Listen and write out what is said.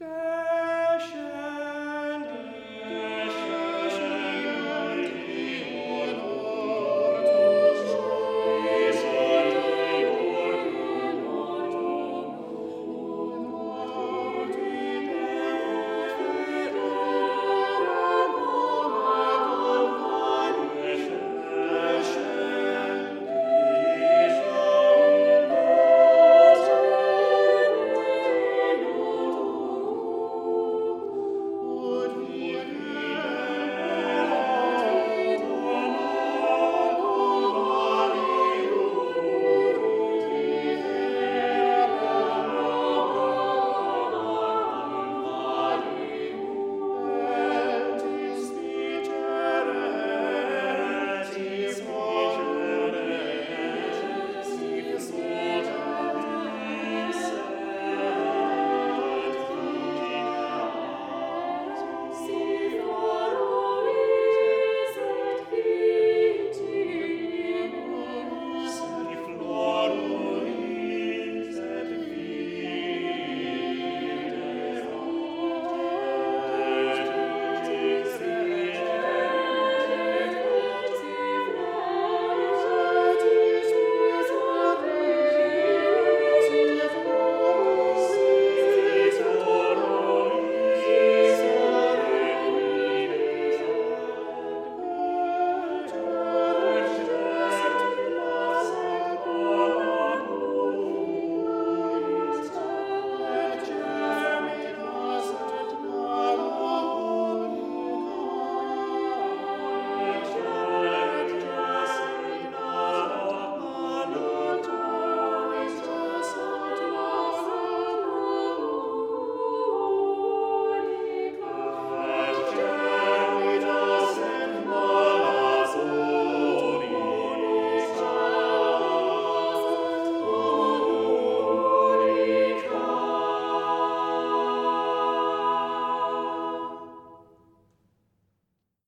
Der